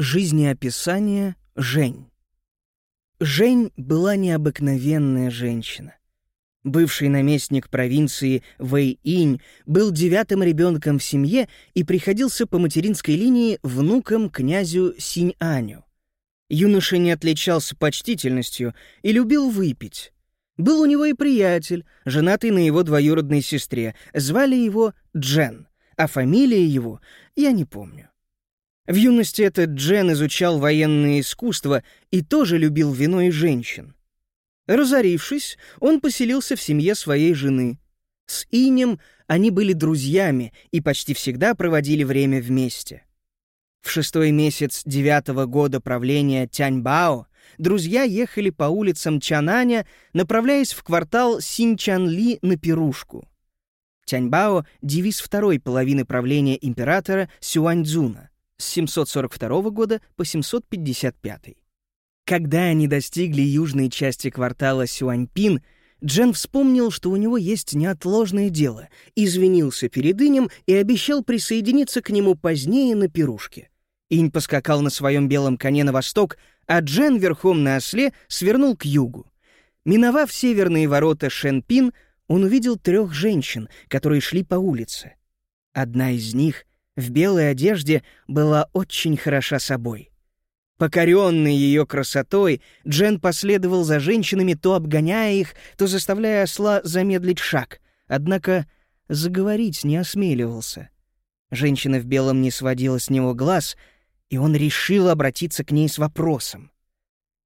Жизнеописание Жень. Жень была необыкновенная женщина. Бывший наместник провинции Вэй-Инь был девятым ребенком в семье и приходился по материнской линии внуком князю Синь-Аню. Юноша не отличался почтительностью и любил выпить. Был у него и приятель, женатый на его двоюродной сестре. Звали его Джен, а фамилия его я не помню. В юности этот Джен изучал военное искусство и тоже любил вино и женщин. Разорившись, он поселился в семье своей жены. С Инем они были друзьями и почти всегда проводили время вместе. В шестой месяц девятого года правления Тяньбао друзья ехали по улицам Чананя, направляясь в квартал Синчанли на пирушку. Тяньбао — девиз второй половины правления императора Сюаньцзуна с 742 года по 755. Когда они достигли южной части квартала Сюаньпин, Джен вспомнил, что у него есть неотложное дело, извинился перед Инем и обещал присоединиться к нему позднее на пирушке. Инь поскакал на своем белом коне на восток, а Джен верхом на осле свернул к югу. Миновав северные ворота Шенпин, он увидел трех женщин, которые шли по улице. Одна из них в белой одежде была очень хороша собой. Покоренный ее красотой, Джен последовал за женщинами, то обгоняя их, то заставляя осла замедлить шаг, однако заговорить не осмеливался. Женщина в белом не сводила с него глаз, и он решил обратиться к ней с вопросом.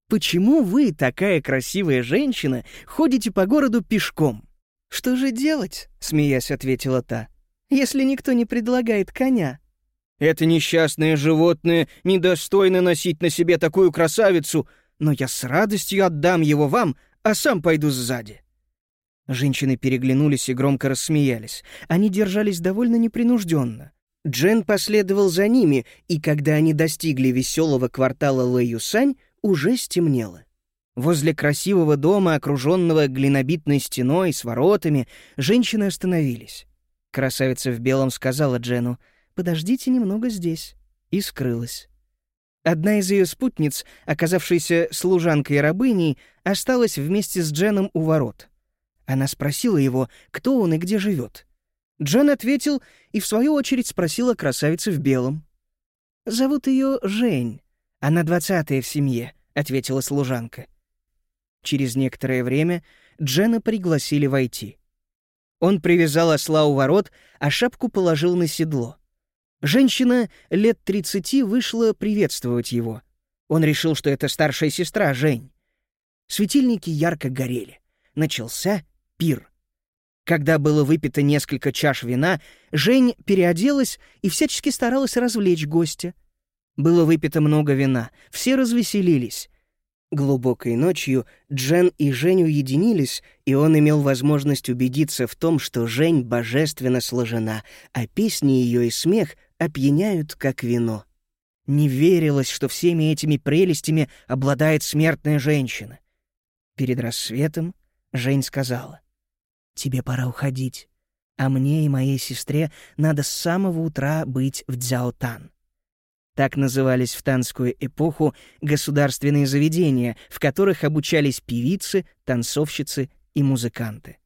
«Почему вы, такая красивая женщина, ходите по городу пешком?» «Что же делать?» — смеясь ответила та если никто не предлагает коня?» «Это несчастное животное недостойно носить на себе такую красавицу, но я с радостью отдам его вам, а сам пойду сзади». Женщины переглянулись и громко рассмеялись. Они держались довольно непринужденно. Джен последовал за ними, и когда они достигли веселого квартала Лэюсань, уже стемнело. Возле красивого дома, окруженного глинобитной стеной с воротами, женщины остановились. Красавица в белом сказала Джену «Подождите немного здесь» и скрылась. Одна из ее спутниц, оказавшаяся служанкой рабыней, осталась вместе с Дженом у ворот. Она спросила его, кто он и где живет. Джен ответил и, в свою очередь, спросила красавицы в белом. «Зовут ее Жень. Она двадцатая в семье», — ответила служанка. Через некоторое время Джена пригласили войти. Он привязал осла у ворот, а шапку положил на седло. Женщина лет тридцати вышла приветствовать его. Он решил, что это старшая сестра Жень. Светильники ярко горели. Начался пир. Когда было выпито несколько чаш вина, Жень переоделась и всячески старалась развлечь гостя. Было выпито много вина, все развеселились. Глубокой ночью Джен и Жень уединились, и он имел возможность убедиться в том, что Жень божественно сложена, а песни ее и смех опьяняют, как вино. Не верилось, что всеми этими прелестями обладает смертная женщина. Перед рассветом Жень сказала, «Тебе пора уходить, а мне и моей сестре надо с самого утра быть в Дзяотан. Так назывались в танскую эпоху государственные заведения, в которых обучались певицы, танцовщицы и музыканты.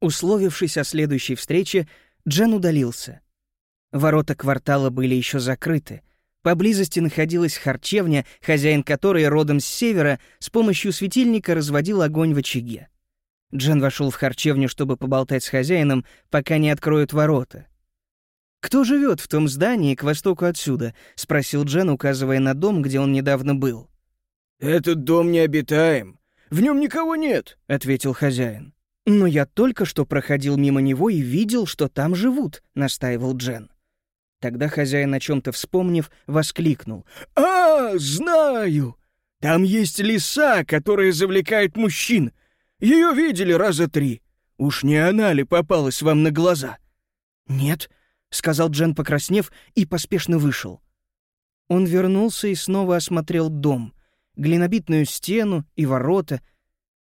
Условившись о следующей встрече, Джен удалился. Ворота квартала были еще закрыты. Поблизости находилась харчевня, хозяин которой родом с севера с помощью светильника разводил огонь в очаге. Джен вошел в харчевню, чтобы поболтать с хозяином, пока не откроют ворота. «Кто живет в том здании к востоку отсюда?» — спросил Джен, указывая на дом, где он недавно был. «Этот дом необитаем. В нем никого нет», — ответил хозяин. «Но я только что проходил мимо него и видел, что там живут», — настаивал Джен. Тогда хозяин, о чем-то вспомнив, воскликнул. «А, знаю! Там есть лиса, которая завлекает мужчин. Ее видели раза три. Уж не она ли попалась вам на глаза?» «Нет», — сказал Джен, покраснев, и поспешно вышел. Он вернулся и снова осмотрел дом, глинобитную стену и ворота.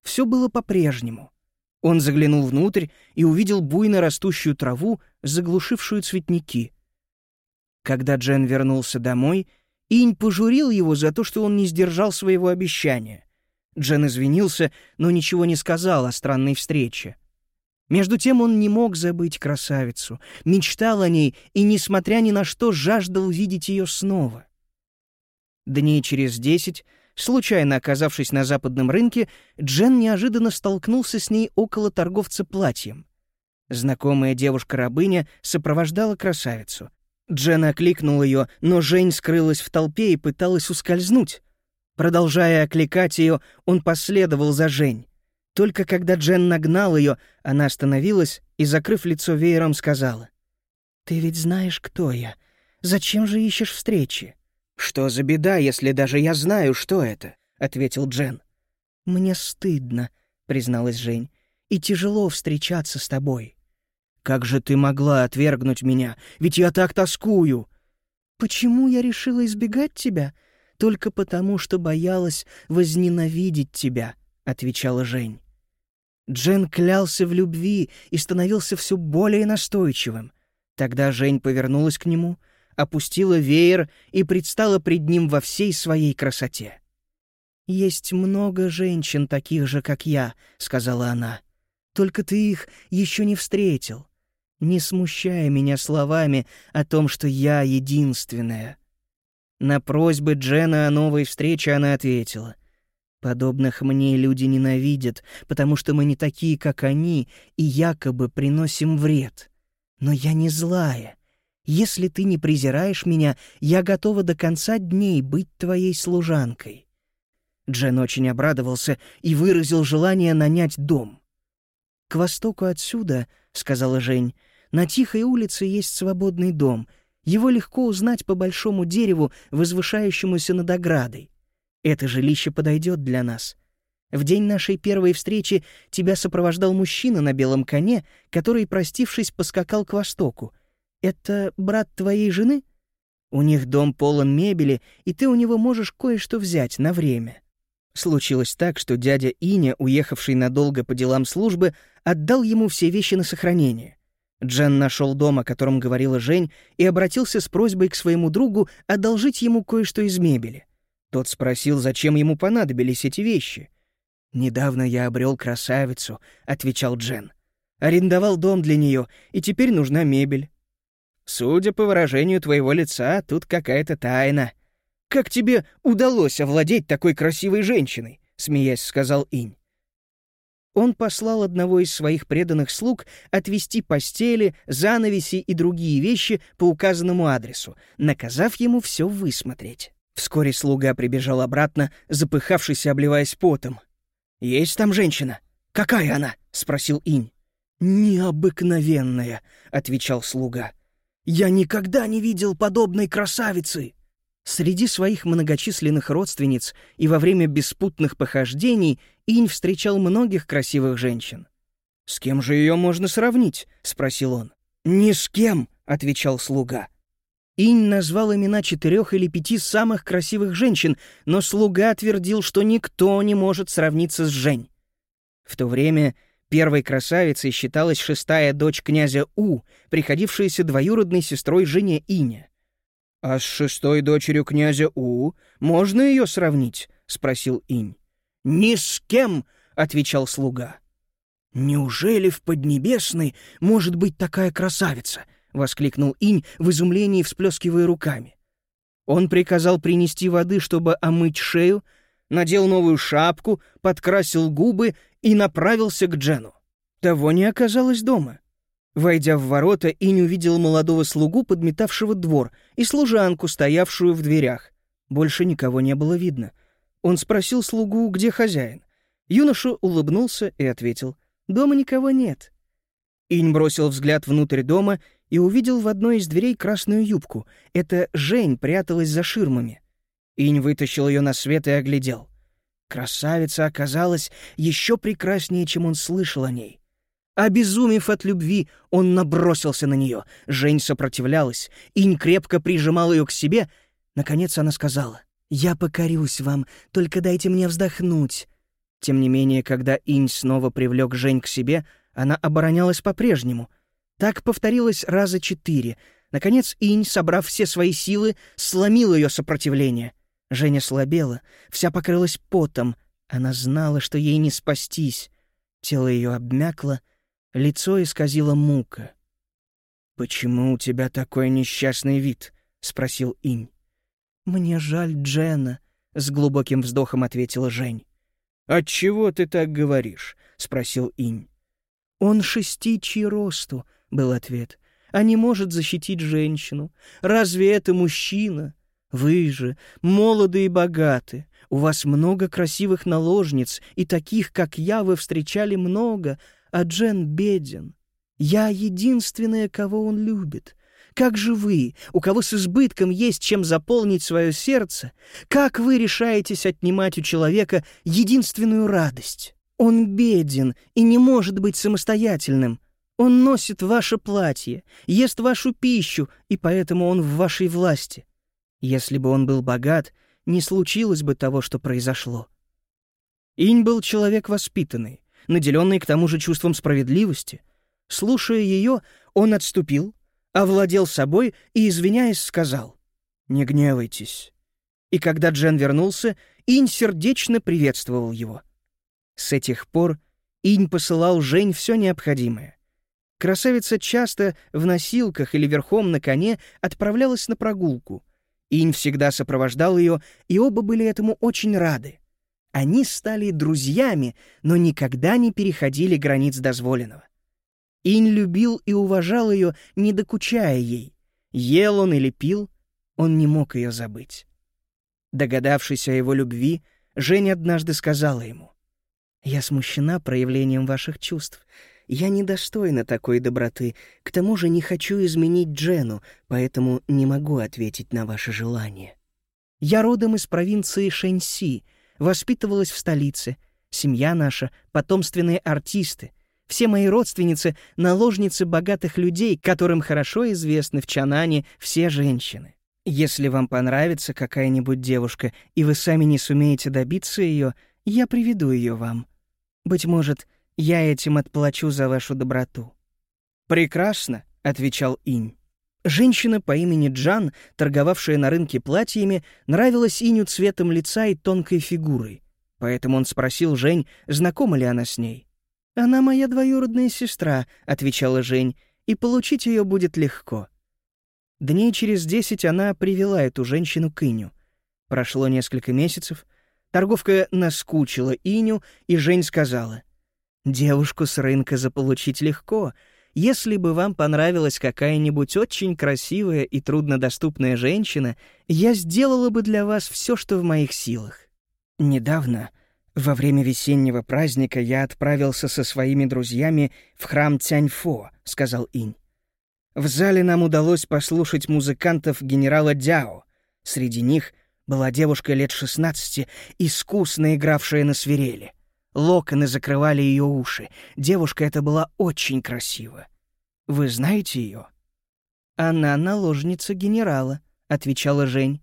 Все было по-прежнему. Он заглянул внутрь и увидел буйно растущую траву, заглушившую цветники. Когда Джен вернулся домой, Инь пожурил его за то, что он не сдержал своего обещания. Джен извинился, но ничего не сказал о странной встрече. Между тем он не мог забыть красавицу, мечтал о ней и, несмотря ни на что, жаждал видеть ее снова. Дней через десять, случайно оказавшись на западном рынке, Джен неожиданно столкнулся с ней около торговца платьем. Знакомая девушка-рабыня сопровождала красавицу. Джен окликнул ее, но Жень скрылась в толпе и пыталась ускользнуть. Продолжая окликать ее, он последовал за Жень. Только когда Джен нагнал ее, она остановилась и, закрыв лицо веером, сказала. «Ты ведь знаешь, кто я. Зачем же ищешь встречи?» «Что за беда, если даже я знаю, что это?» — ответил Джен. «Мне стыдно», — призналась Жень, — «и тяжело встречаться с тобой». Как же ты могла отвергнуть меня? Ведь я так тоскую!» «Почему я решила избегать тебя? Только потому, что боялась возненавидеть тебя», — отвечала Жень. Джен клялся в любви и становился все более настойчивым. Тогда Жень повернулась к нему, опустила веер и предстала пред ним во всей своей красоте. «Есть много женщин, таких же, как я», — сказала она. «Только ты их еще не встретил не смущая меня словами о том, что я единственная. На просьбы Джена о новой встрече она ответила. «Подобных мне люди ненавидят, потому что мы не такие, как они, и якобы приносим вред. Но я не злая. Если ты не презираешь меня, я готова до конца дней быть твоей служанкой». Джен очень обрадовался и выразил желание нанять дом. «К востоку отсюда», — сказала Жень, на тихой улице есть свободный дом. Его легко узнать по большому дереву, возвышающемуся над оградой. Это жилище подойдет для нас. В день нашей первой встречи тебя сопровождал мужчина на белом коне, который, простившись, поскакал к востоку. Это брат твоей жены? У них дом полон мебели, и ты у него можешь кое-что взять на время. Случилось так, что дядя Иня, уехавший надолго по делам службы, отдал ему все вещи на сохранение. Джен нашел дом, о котором говорила Жень, и обратился с просьбой к своему другу одолжить ему кое-что из мебели. Тот спросил, зачем ему понадобились эти вещи. «Недавно я обрел красавицу», — отвечал Джен. «Арендовал дом для нее, и теперь нужна мебель». «Судя по выражению твоего лица, тут какая-то тайна. Как тебе удалось овладеть такой красивой женщиной?» — смеясь сказал Инь он послал одного из своих преданных слуг отвезти постели, занавеси и другие вещи по указанному адресу, наказав ему все высмотреть. Вскоре слуга прибежал обратно, запыхавшись и обливаясь потом. «Есть там женщина? Какая она?» — спросил Инь. «Необыкновенная», — отвечал слуга. «Я никогда не видел подобной красавицы!» Среди своих многочисленных родственниц и во время беспутных похождений Инь встречал многих красивых женщин. «С кем же ее можно сравнить?» — спросил он. «Ни с кем», — отвечал слуга. Инь назвал имена четырех или пяти самых красивых женщин, но слуга твердил, что никто не может сравниться с Жень. В то время первой красавицей считалась шестая дочь князя У, приходившаяся двоюродной сестрой жене Иня. «А с шестой дочерью князя У можно ее сравнить?» — спросил Инь. «Ни с кем!» — отвечал слуга. «Неужели в Поднебесной может быть такая красавица?» — воскликнул Инь в изумлении, всплескивая руками. Он приказал принести воды, чтобы омыть шею, надел новую шапку, подкрасил губы и направился к Джену. Того не оказалось дома. Войдя в ворота, Инь увидел молодого слугу, подметавшего двор, и служанку, стоявшую в дверях. Больше никого не было видно. Он спросил слугу, где хозяин. Юноша улыбнулся и ответил, «Дома никого нет». Инь бросил взгляд внутрь дома и увидел в одной из дверей красную юбку. Это Жень пряталась за ширмами. Инь вытащил ее на свет и оглядел. Красавица оказалась еще прекраснее, чем он слышал о ней. Обезумев от любви, он набросился на нее. Жень сопротивлялась. Инь крепко прижимал ее к себе. Наконец она сказала, «Я покорюсь вам, только дайте мне вздохнуть». Тем не менее, когда Инь снова привлек Жень к себе, она оборонялась по-прежнему. Так повторилось раза четыре. Наконец Инь, собрав все свои силы, сломил ее сопротивление. Женя слабела, вся покрылась потом. Она знала, что ей не спастись. Тело ее обмякло, лицо исказило мука. «Почему у тебя такой несчастный вид?» — спросил Инь. «Мне жаль Джена», — с глубоким вздохом ответила Жень. «Отчего ты так говоришь?» — спросил Инь. «Он шестичий росту», — был ответ, — «а не может защитить женщину. Разве это мужчина? Вы же молоды и богаты. У вас много красивых наложниц, и таких, как я, вы встречали много, а Джен беден. Я единственная, кого он любит. Как же вы, у кого с избытком есть чем заполнить свое сердце, как вы решаетесь отнимать у человека единственную радость? Он беден и не может быть самостоятельным. Он носит ваше платье, ест вашу пищу, и поэтому он в вашей власти. Если бы он был богат, не случилось бы того, что произошло. Инь был человек воспитанный, наделенный к тому же чувством справедливости — Слушая ее, он отступил, овладел собой и, извиняясь, сказал «Не гневайтесь». И когда Джен вернулся, Инь сердечно приветствовал его. С этих пор Инь посылал Жень все необходимое. Красавица часто в носилках или верхом на коне отправлялась на прогулку. Инь всегда сопровождал ее, и оба были этому очень рады. Они стали друзьями, но никогда не переходили границ дозволенного. Инь любил и уважал ее, не докучая ей. Ел он или пил, он не мог ее забыть. Догадавшись о его любви, Женя однажды сказала ему, «Я смущена проявлением ваших чувств. Я недостойна такой доброты, к тому же не хочу изменить Джену, поэтому не могу ответить на ваше желание. Я родом из провинции Шэньси, воспитывалась в столице. Семья наша — потомственные артисты, все мои родственницы — наложницы богатых людей, которым хорошо известны в Чанане все женщины. Если вам понравится какая-нибудь девушка, и вы сами не сумеете добиться ее, я приведу ее вам. Быть может, я этим отплачу за вашу доброту». «Прекрасно», — отвечал Инь. Женщина по имени Джан, торговавшая на рынке платьями, нравилась Иню цветом лица и тонкой фигурой. Поэтому он спросил Жень, знакома ли она с ней. «Она моя двоюродная сестра», — отвечала Жень, — «и получить ее будет легко». Дней через десять она привела эту женщину к Иню. Прошло несколько месяцев. Торговка наскучила Иню, и Жень сказала, «Девушку с рынка заполучить легко. Если бы вам понравилась какая-нибудь очень красивая и труднодоступная женщина, я сделала бы для вас все, что в моих силах». Недавно во время весеннего праздника я отправился со своими друзьями в храм Тяньфо, сказал Инь. В зале нам удалось послушать музыкантов генерала Дяо. Среди них была девушка лет 16, искусно игравшая на свирели. Локоны закрывали ее уши. Девушка эта была очень красива. Вы знаете ее? Она наложница генерала, отвечала Жень.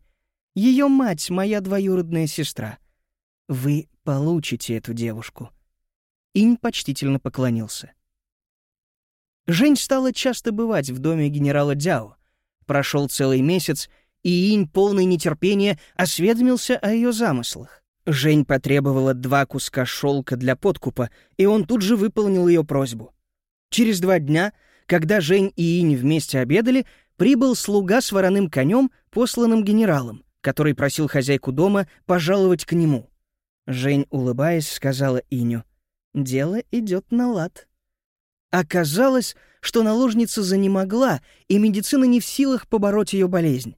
Ее мать моя двоюродная сестра. Вы получите эту девушку». Инь почтительно поклонился. Жень стала часто бывать в доме генерала Дяо. Прошел целый месяц, и Инь, полный нетерпения, осведомился о ее замыслах. Жень потребовала два куска шелка для подкупа, и он тут же выполнил ее просьбу. Через два дня, когда Жень и Инь вместе обедали, прибыл слуга с вороным конем, посланным генералом, который просил хозяйку дома пожаловать к нему. Жень, улыбаясь, сказала Иню. «Дело идет на лад». Оказалось, что наложница занемогла, и медицина не в силах побороть ее болезнь.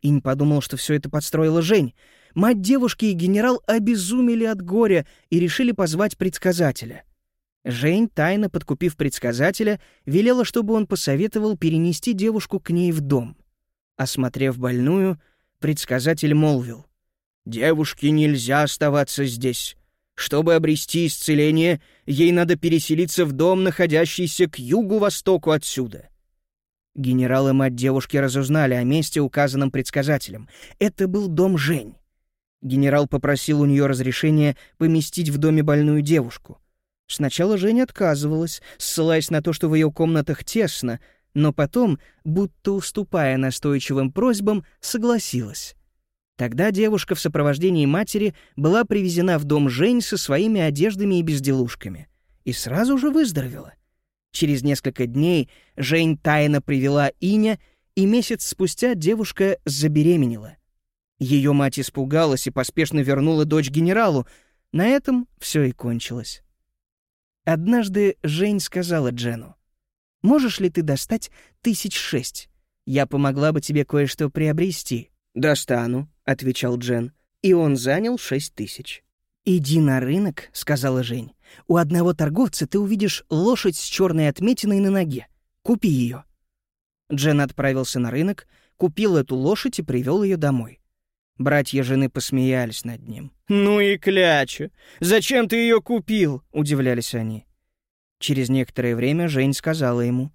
Инь подумал, что все это подстроила Жень. Мать девушки и генерал обезумели от горя и решили позвать предсказателя. Жень, тайно подкупив предсказателя, велела, чтобы он посоветовал перенести девушку к ней в дом. Осмотрев больную, предсказатель молвил — Девушке нельзя оставаться здесь. Чтобы обрести исцеление, ей надо переселиться в дом, находящийся к югу-востоку отсюда. Генерал и мать девушки разузнали о месте, указанном предсказателем. Это был дом Жень. Генерал попросил у нее разрешения поместить в доме больную девушку. Сначала Женя отказывалась, ссылаясь на то, что в ее комнатах тесно, но потом, будто уступая настойчивым просьбам, согласилась. Тогда девушка в сопровождении матери была привезена в дом Жень со своими одеждами и безделушками. И сразу же выздоровела. Через несколько дней Жень тайно привела Иня, и месяц спустя девушка забеременела. Ее мать испугалась и поспешно вернула дочь генералу. На этом все и кончилось. Однажды Жень сказала Джену, «Можешь ли ты достать тысяч шесть? Я помогла бы тебе кое-что приобрести». «Достану», — отвечал Джен, и он занял шесть тысяч. «Иди на рынок», — сказала Жень. «У одного торговца ты увидишь лошадь с черной отметиной на ноге. Купи ее». Джен отправился на рынок, купил эту лошадь и привел ее домой. Братья жены посмеялись над ним. «Ну и кляча! Зачем ты ее купил?» — удивлялись они. Через некоторое время Жень сказала ему.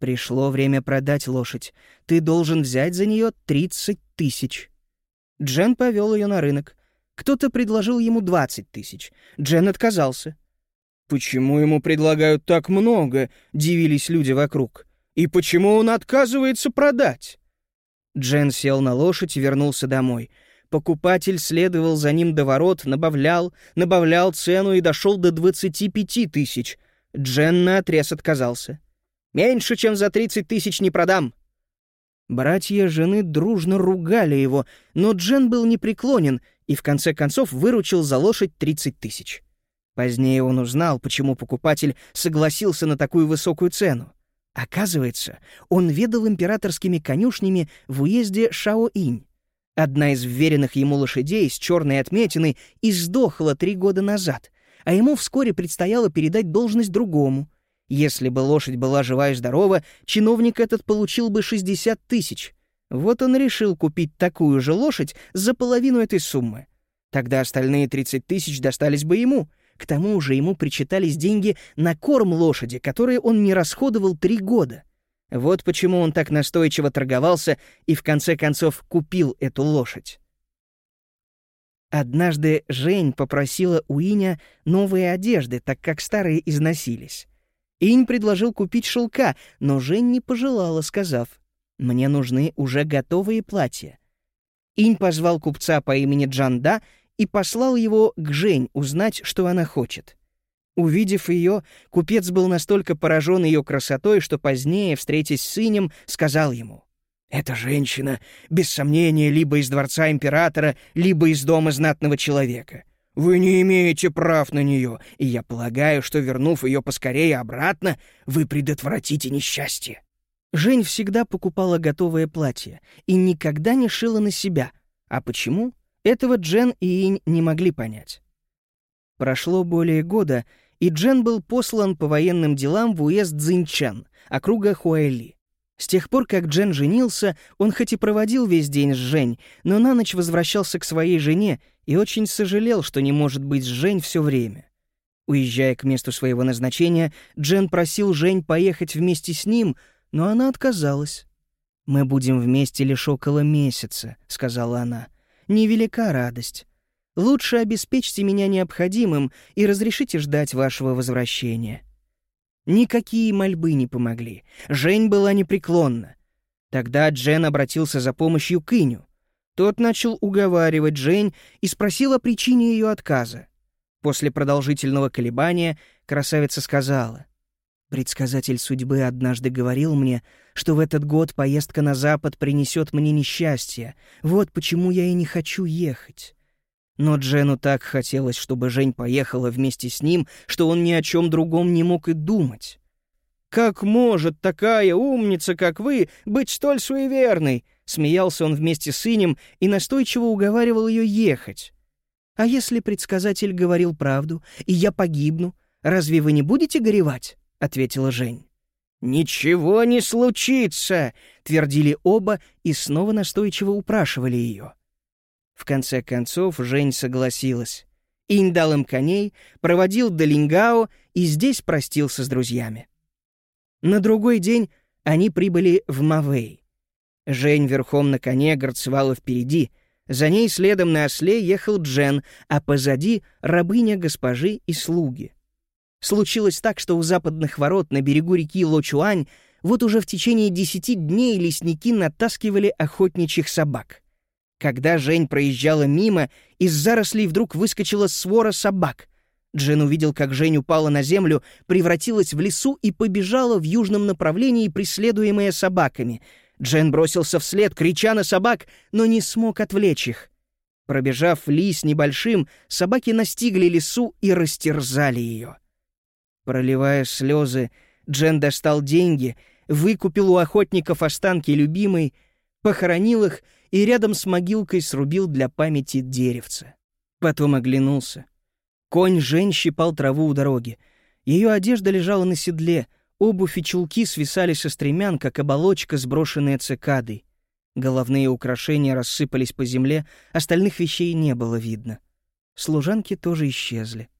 «Пришло время продать лошадь. Ты должен взять за нее тридцать тысяч». Джен повел ее на рынок. Кто-то предложил ему двадцать тысяч. Джен отказался. «Почему ему предлагают так много?» — дивились люди вокруг. «И почему он отказывается продать?» Джен сел на лошадь и вернулся домой. Покупатель следовал за ним до ворот, набавлял, набавлял цену и дошел до 25 тысяч. Джен наотрез отказался. «Меньше, чем за 30 тысяч не продам». Братья жены дружно ругали его, но Джен был непреклонен и в конце концов выручил за лошадь 30 тысяч. Позднее он узнал, почему покупатель согласился на такую высокую цену. Оказывается, он ведал императорскими конюшнями в уезде Шаоинь. Одна из вверенных ему лошадей с черной отметиной издохла три года назад, а ему вскоре предстояло передать должность другому. Если бы лошадь была жива и здорова, чиновник этот получил бы 60 тысяч. Вот он решил купить такую же лошадь за половину этой суммы. Тогда остальные 30 тысяч достались бы ему — к тому же ему причитались деньги на корм лошади, которые он не расходовал три года. Вот почему он так настойчиво торговался и в конце концов купил эту лошадь. Однажды Жень попросила у Иня новые одежды, так как старые износились. Инь предложил купить шелка, но Жень не пожелала, сказав, «Мне нужны уже готовые платья». Инь позвал купца по имени Джанда и послал его к Жень узнать, что она хочет. Увидев ее, купец был настолько поражен ее красотой, что позднее, встретясь с сынем, сказал ему, «Эта женщина, без сомнения, либо из дворца императора, либо из дома знатного человека. Вы не имеете прав на нее, и я полагаю, что, вернув ее поскорее обратно, вы предотвратите несчастье». Жень всегда покупала готовое платье и никогда не шила на себя. А почему? Этого Джен и Инь не могли понять. Прошло более года, и Джен был послан по военным делам в уезд Цзиньчан, округа Хуайли. С тех пор, как Джен женился, он хоть и проводил весь день с Жень, но на ночь возвращался к своей жене и очень сожалел, что не может быть с Жень все время. Уезжая к месту своего назначения, Джен просил Жень поехать вместе с ним, но она отказалась. «Мы будем вместе лишь около месяца», — сказала она невелика радость. Лучше обеспечьте меня необходимым и разрешите ждать вашего возвращения». Никакие мольбы не помогли. Жень была непреклонна. Тогда Джен обратился за помощью к Иню. Тот начал уговаривать Жень и спросил о причине ее отказа. После продолжительного колебания красавица сказала, Предсказатель судьбы однажды говорил мне, что в этот год поездка на запад принесет мне несчастье. Вот почему я и не хочу ехать. Но Джену так хотелось, чтобы Жень поехала вместе с ним, что он ни о чем другом не мог и думать. «Как может такая умница, как вы, быть столь суеверной?» Смеялся он вместе с Инем и настойчиво уговаривал ее ехать. «А если предсказатель говорил правду, и я погибну, разве вы не будете горевать?» Ответила Жень. «Ничего не случится!» — твердили оба и снова настойчиво упрашивали ее. В конце концов Жень согласилась. Инь дал им коней, проводил до Лингао и здесь простился с друзьями. На другой день они прибыли в Мавей. Жень верхом на коне горцевала впереди, за ней следом на осле ехал Джен, а позади — рабыня госпожи и слуги. Случилось так, что у западных ворот на берегу реки Лочуань Вот уже в течение десяти дней лесники натаскивали охотничьих собак. Когда Жень проезжала мимо, из зарослей вдруг выскочила свора собак. Джен увидел, как Жень упала на землю, превратилась в лесу и побежала в южном направлении, преследуемая собаками. Джен бросился вслед, крича на собак, но не смог отвлечь их. Пробежав лис небольшим, собаки настигли лесу и растерзали ее. Проливая слезы, Джен достал деньги, выкупил у охотников останки любимой, похоронил их и рядом с могилкой срубил для памяти деревца. Потом оглянулся. Конь Жень щипал траву у дороги. Ее одежда лежала на седле, обувь и чулки свисали со стремян, как оболочка, сброшенная цикадой. Головные украшения рассыпались по земле, остальных вещей не было видно. Служанки тоже исчезли.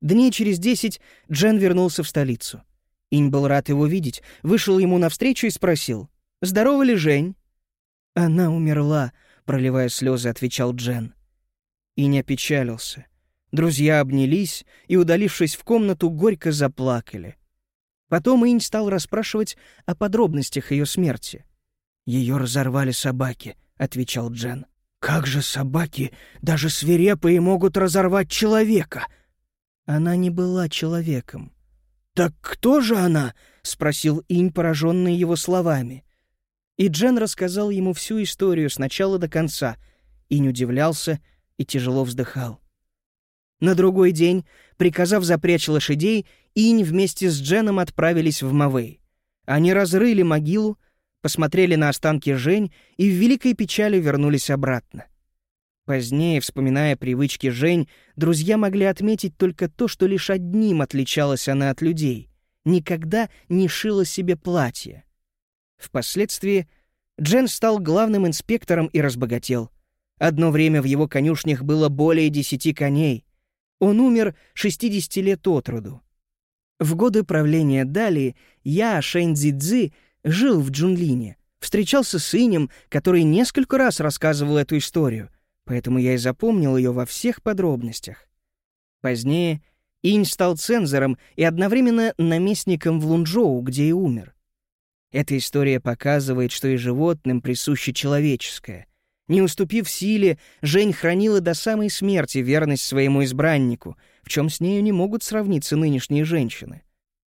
Дней через десять Джен вернулся в столицу. Инь был рад его видеть, вышел ему навстречу и спросил, «Здорова ли Жень?» «Она умерла», — проливая слезы, отвечал Джен. Инь опечалился. Друзья обнялись и, удалившись в комнату, горько заплакали. Потом Инь стал расспрашивать о подробностях ее смерти. «Ее разорвали собаки», — отвечал Джен. «Как же собаки, даже свирепые, могут разорвать человека?» Она не была человеком. «Так кто же она?» — спросил Инь, пораженный его словами. И Джен рассказал ему всю историю с начала до конца. Инь удивлялся и тяжело вздыхал. На другой день, приказав запрячь лошадей, Инь вместе с Дженом отправились в Мавей. Они разрыли могилу, посмотрели на останки Жень и в великой печали вернулись обратно. Позднее, вспоминая привычки Жень, друзья могли отметить только то, что лишь одним отличалась она от людей. Никогда не шила себе платье. Впоследствии Джен стал главным инспектором и разбогател. Одно время в его конюшнях было более десяти коней. Он умер 60 лет от роду. В годы правления Дали я, Шэнь Цзидзи, жил в Джунлине, встречался с Инем, который несколько раз рассказывал эту историю, поэтому я и запомнил ее во всех подробностях. Позднее Инь стал цензором и одновременно наместником в Лунчжоу, где и умер. Эта история показывает, что и животным присуще человеческое. Не уступив силе, Жень хранила до самой смерти верность своему избраннику, в чем с нею не могут сравниться нынешние женщины.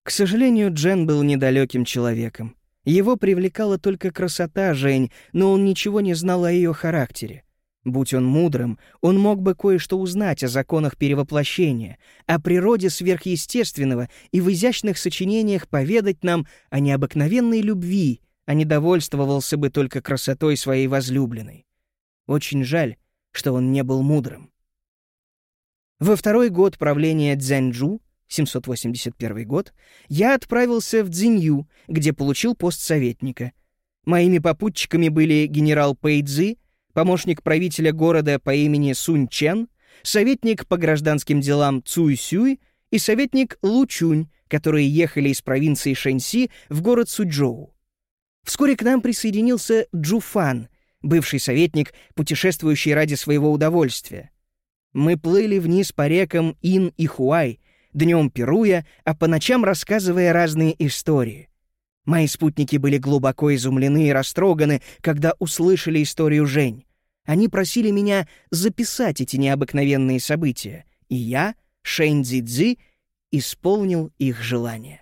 К сожалению, Джен был недалеким человеком. Его привлекала только красота Жень, но он ничего не знал о ее характере. Будь он мудрым, он мог бы кое-что узнать о законах перевоплощения, о природе сверхъестественного и в изящных сочинениях поведать нам о необыкновенной любви, а не довольствовался бы только красотой своей возлюбленной. Очень жаль, что он не был мудрым. Во второй год правления Цзяньчжу, 781 год, я отправился в Цзинью, где получил пост советника. Моими попутчиками были генерал Пэйдзи, помощник правителя города по имени Сунь Чен, советник по гражданским делам Цуй Сюй и советник Лу Чунь, которые ехали из провинции Шэньси в город Суджоу. Вскоре к нам присоединился Джуфан, бывший советник, путешествующий ради своего удовольствия. Мы плыли вниз по рекам Ин и Хуай, днем пируя, а по ночам рассказывая разные истории. Мои спутники были глубоко изумлены и растроганы, когда услышали историю Жень. Они просили меня записать эти необыкновенные события, и я, Шэнь Цзи, исполнил их желание.